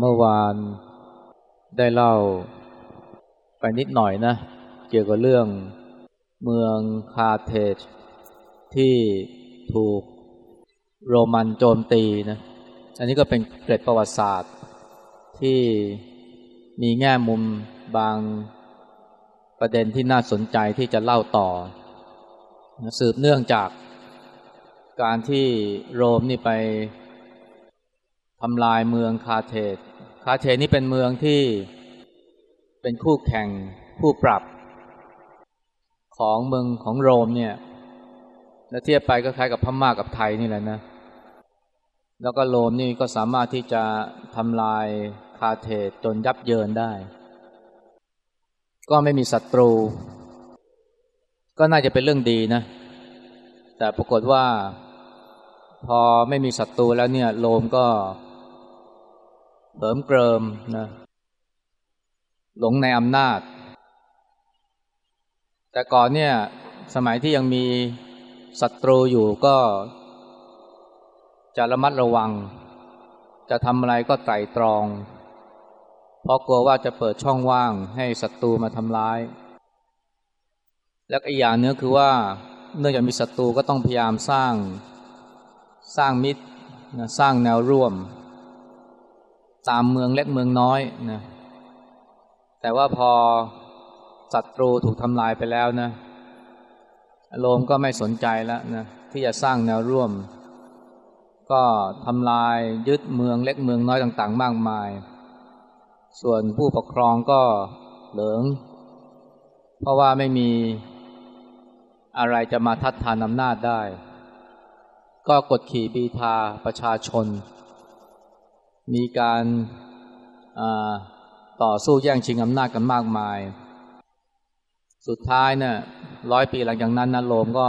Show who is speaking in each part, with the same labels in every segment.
Speaker 1: เมื่อวานได้เล่าไปนิดหน่อยนะ เกี่ยวกับเรื่องเมืองคาเทจที่ถูกโรมันโจมตีนะ อันนี้ก็เป็นเกร็ดประวัติศาสตร์ที่มีแง่มุมบางประเด็นที่น่าสนใจที่จะเล่าต่อ สืบเนื่องจากการที่โรมนี่ไป ทำลายเมืองคาร์เธจคาร์เธจนี่เป็นเมืองที่เป็นคู่แข่งคู่ปรับ ของเมืองของโรมเนี่ยและเทียบไปก็คล้ายกับพม่ากับไทยนี่แหละนะ แล้วก็โรมนี่ก็สามารถที่จะทำลายคาร์เธจจนยับเยินได้ ก็ไม่มีศัตรู ก็น่าจะเป็นเรื่องดีนะ แต่ปรากฏว่าพอไม่มีศัตรูแล้วเนี่ยโรมก็ เหิมเกริมนะหลงในอำนาจ แต่ก่อนเนี่ย สมัยที่ยังมีศัตรูอยู่ก็ จะระมัดระวัง จะทำอะไรก็ไตร่ตรอง เพราะกลัวว่าจะเปิดช่องว่างให้ศัตรูมาทำร้าย และอีกอย่างนึงคือว่า เนื่องจากมีศัตรูก็ต้องพยายามสร้าง สร้างมิตรสร้างแนวร่วม ตามเมืองเล็กเมืองน้อยนะแต่ว่าพอศัตรูถูกทำลายไปแล้วนะโรมก็ไม่สนใจแล้วนะที่จะสร้างแนวร่วม ก็ทำลายยึดเมืองเล็กเมืองน้อยต่างๆ มากมาย ส่วนผู้ปกครองก็เหลือง เพราะว่าไม่มีอะไรจะมาทัดทานอำนาจได้ ก็กดขี่บีทาประชาชน มีการต่อสู้แย่งชิงอำนาจกันมากมาย สุดท้ายเนะี่ยร้อยปีหลังจากนั้นนะโรมก็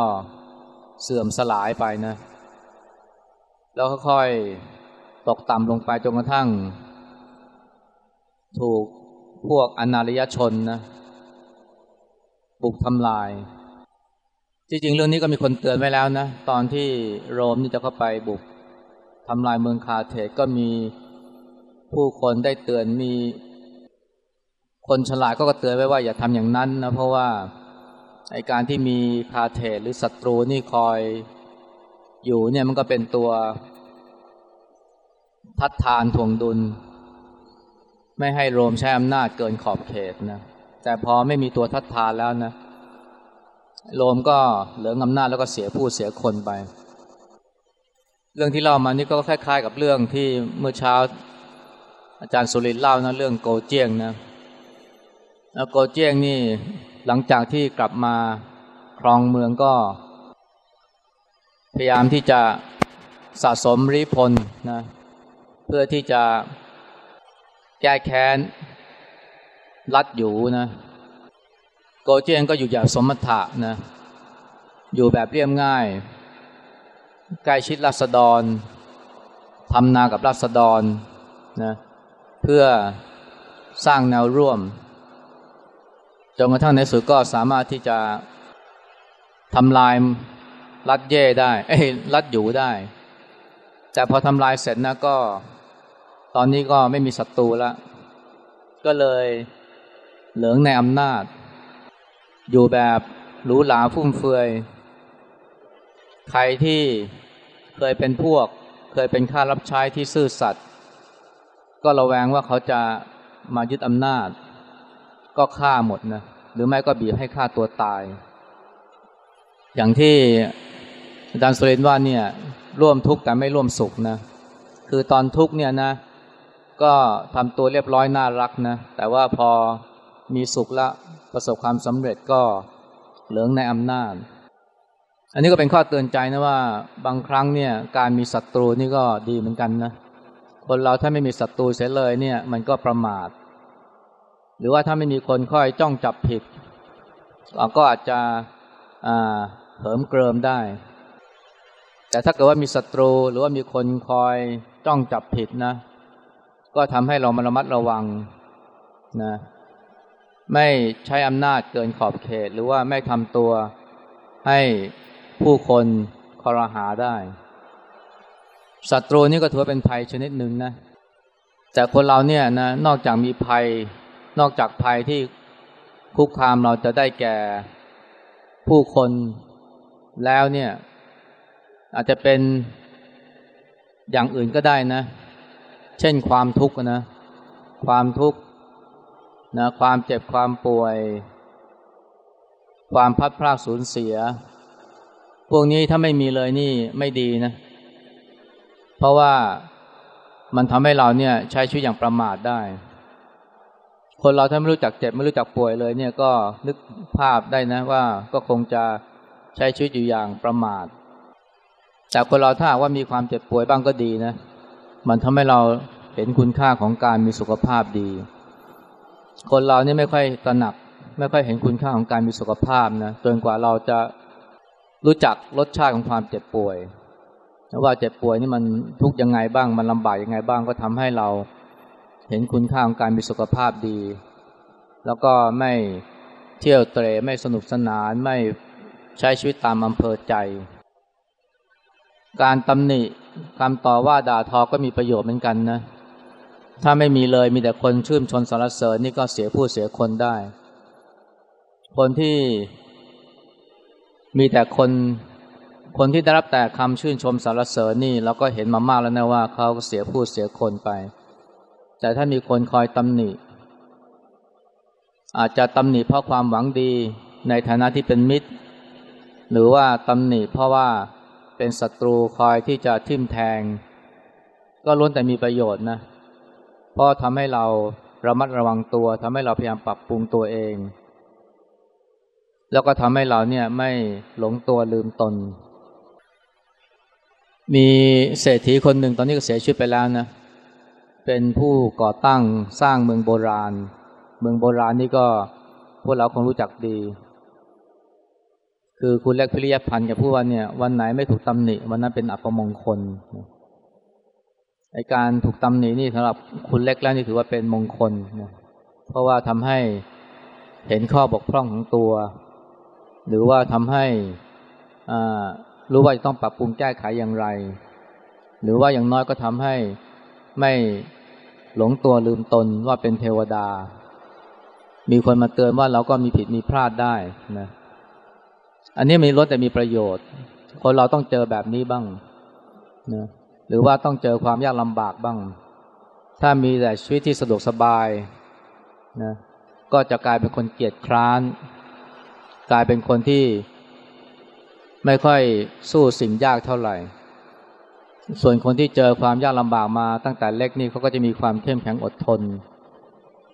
Speaker 1: เสื่อมสลายไปนะ แล้วค่อยๆตกต่ำลงไปจนกระทั่ง ถูกพวกอนาริยชนนะบุกทำลาย จริงๆ เรื่องนี้ก็มีคนเตือนไว้แล้วนะ ตอนที่โรมนี่จะเข้าไปบุกทำลายเมืองคาเทก็มี ผู้คนได้เตือนมี คนฉลาดก็เตือนไว้ว่าอย่าทำอย่างนั้นนะเพราะว่าไอการที่มีคาเทหรือศัตรูนี่คอยอยู่เนี่ยมันก็เป็นตัวทัดทานทวงดุล ไม่ให้โรมใช้อำนาจเกินขอบเขตนะแต่พอไม่มีตัวทัดทานแล้วนะโรมก็เหลืองอำนาจแล้วก็เสียผู้เสียคนไป เรื่องที่เล่ามานี่ก็คล้ายๆ กับเรื่องที่เมื่อเช้า อาจารย์สุรินเล่านะเรื่องโกเจียงนะแล้วโกเจียงนี่หลังจากที่กลับมาครองเมืองก็ พยายามที่จะสะสมริพลนะเพื่อที่จะแก้แค้นรัดอยู่นะโกเจียงก็อยู่อย่างสมถะนะอยู่แบบเรียบง่าย ใกล้ชิดรัษฎรทำนากับรัษฎรนะ เพื่อสร้างแนวร่วมจนกระทั่งในสุดก็สามารถที่จะทำลายรัดเย่ได้ เอ้ยรัดอยู่ได้ แต่พอทำลายเสร็จนะก็ ตอนนี้ก็ไม่มีศัตรูแล้วก็เลยเหลืองในอำนาจ อยู่แบบหรูหราฟุ่มเฟือย ใครที่เคยเป็นพวก เคยเป็นข้ารับใช้ที่ซื่อสัตย์ ก็ระแวงว่าเขาจะมายึดอำนาจ ก็ฆ่าหมดนะหรือไม่ก็บีบให้ฆ่าตัวตาย อย่างที่อาจารย์สุเรนว่าเนี่ยร่วมทุกข์แต่ไม่ร่วมสุขนะคือตอนทุกข์เนี่ยนะ ก็ทำตัวเรียบร้อยน่ารักนะแต่ว่าพอมีสุขละประสบความสำเร็จก็เหลืองในอำนาจ อันนี้ก็เป็นข้อเตือนใจนะว่าบางครั้งเนี่ยการมีศัตรูนี่ก็ดีเหมือนกันนะ คนเราถ้าไม่มีศัตรูเสียเลยเนี่ย มันก็ประมาท หรือว่าถ้าไม่มีคนคอยจ้องจับผิดเราก็อาจจะเหิมเกริมได้ แต่ถ้าเกิดว่ามีศัตรูหรือว่ามีคนคอยจ้องจับผิดนะ ก็ทำให้เรามาระมัดระวังนะไม่ใช้อำนาจเกินขอบเขต หรือว่าไม่ทำตัวให้ผู้คนคอรหาได้ ศัตรูนี่ก็ถือเป็นภัยชนิดหนึ่งนะ แต่คนเราเนี่ยนะนอกจากมีภัย นอกจากภัยที่คุกคามเราจะได้แก่ผู้คนแล้วเนี่ย อาจจะเป็นอย่างอื่นก็ได้นะ เช่นความทุกข์นะ ความทุกข์นะความเจ็บความป่วย ความพัดพลาดสูญเสีย พวกนี้ถ้าไม่มีเลยนี่ไม่ดีนะ เพราะว่ามันทำให้เราเนี่ยใช้ชีวิตอย่างประมาทได้ คนเราถ้าไม่รู้จักเจ็บไม่รู้จักป่วยเลย เนี่ยก็นึกภาพได้นะว่าก็คงจะใช้ชีวิตอยู่อย่างประมาท แต่คนเราถ้าว่ามีความเจ็บป่วยบ้างก็ดีนะ มันทำให้เราเห็นคุณค่าของการมีสุขภาพดี คนเราเนี่ยไม่ค่อยตระหนัก ไม่ค่อยเห็นคุณค่าของการมีสุขภาพนะจนกว่าเราจะรู้จักรสชาติของความเจ็บป่วย ว่าเจ็บป่วยนี่มันทุกยังไงบ้าง มันลำบากยังไงบ้างก็ทำให้เรา เห็นคุณค่าของการมีสุขภาพดี แล้วก็ไม่เที่ยวเตรไม่สนุกสนานไม่ใช้ชีวิตตามอำเภอใจ การตำหนิคำต่อว่าด่าทอก็มีประโยชน์เหมือนกันนะ ถ้าไม่มีเลยมีแต่คนชื่นชนสรรเสริญนี่ก็เสียผู้เสียคนได้ คนที่มีแต่คน คนที่ได้รับแต่คำชื่นชมสรรเสริญนี่เราก็เห็นมามากแล้วนะว่าเขาเสียผู้เสียคนไป แต่ถ้ามีคนคอยตำหนิ อาจจะตำหนิเพราะความหวังดีในฐานะที่เป็นมิตร หรือว่าตำหนิเพราะว่าเป็นศัตรูคอยที่จะทิ่มแทง ก็ล้วนแต่มีประโยชน์นะเพราะทำให้เราระมัดระวังตัวทำให้เราพยายามปรับปรุงตัวเอง แล้วก็ทำให้เราเนี่ยไม่หลงตัวลืมตน มีเศรษฐีคนหนึ่งตอนนี้ก็เสียชีวิตไปแล้วนะ เป็นผู้ก่อตั้งสร้างเมืองโบราณ เมืองโบราณนี่ก็พวกเราคงรู้จักดี คือคุณเล็กพิริยพันธ์กับผู้ว่าเนี่ย วันไหนไม่ถูกตำหนิ วันนั้นเป็นอัปมงคลไอการถูกตำหนินี่สำหรับคุณเล็กแล้วนี่ถือว่าเป็นมงคลนะเพราะว่าทำให้เห็นข้อบกพร่องของตัว หรือว่าทำให้อ่า รู้ว่าจะต้องปรับปรุงแก้ไขอย่างไร หรือว่าอย่างน้อยก็ทำให้ไม่หลงตัวลืมตนว่าเป็นเทวดา มีคนมาเตือนว่าเราก็มีผิดมีพลาดได้นะ อันนี้มีลดแต่มีประโยชน์ คนเราต้องเจอแบบนี้บ้างนะหรือว่าต้องเจอความยากลำบากบ้าง ถ้ามีแต่ชีวิตที่สะดวกสบายนะก็จะกลายเป็นคนเกียจคร้าน กลายเป็นคนที่ ไม่ค่อยสู้สิ่งยากเท่าไหร่ ส่วนคนที่เจอความยากลำบากมาตั้งแต่เล็กนี่เขาก็จะมีความเข้มแข็งอดทน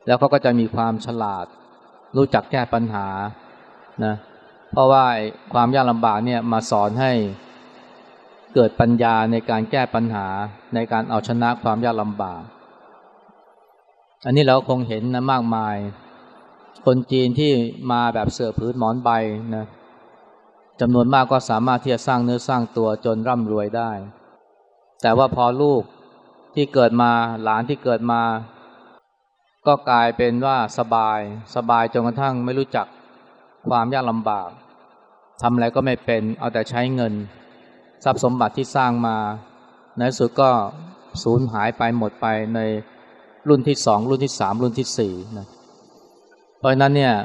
Speaker 1: แล้วเขาก็จะมีความฉลาด รู้จักแก้ปัญหานะเพราะว่าความยากลำบากเนี่ยมาสอนให้เกิดปัญญาในการแก้ปัญหาในการเอาชนะความยากลำบาก อันนี้เราคงเห็นนะมากมาย คนจีนที่มาแบบเสือพื้นหมอนใบนะ จำนวนมากก็สามารถที่จะสร้างเนื้อสร้างตัวจนร่ำรวยได้ แต่ว่าพอลูกที่เกิดมาหลานที่เกิดมา ก็กลายเป็นว่าสบาย สบายจนกระทั่งไม่รู้จักความยากลำบากทำอะไรก็ไม่เป็นเอาแต่ใช้เงิน ทรัพย์สมบัติที่สร้างมา ในสุดก็สูญหายไปหมดไปในรุ่นที่สองรุ่นที่สามรุ่นที่สี่นะเพราะนั้นเนี่ย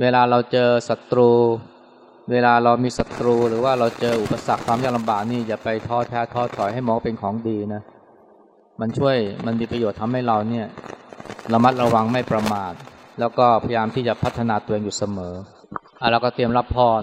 Speaker 1: เวลาเราเจอศัตรู เวลาเรามีศัตรูหรือว่าเราเจออุปสรรคความยากลำบากนี่อย่าไปท้อแท้ท้อถอยให้มองเป็นของดีนะมันช่วยมันมีประโยชน์ทำให้เราเนี่ยระมัดระวังไม่ประมาท แล้วก็พยายามที่จะพัฒนาตัวเองอยู่เสมออะเราก็เตรียมรับพร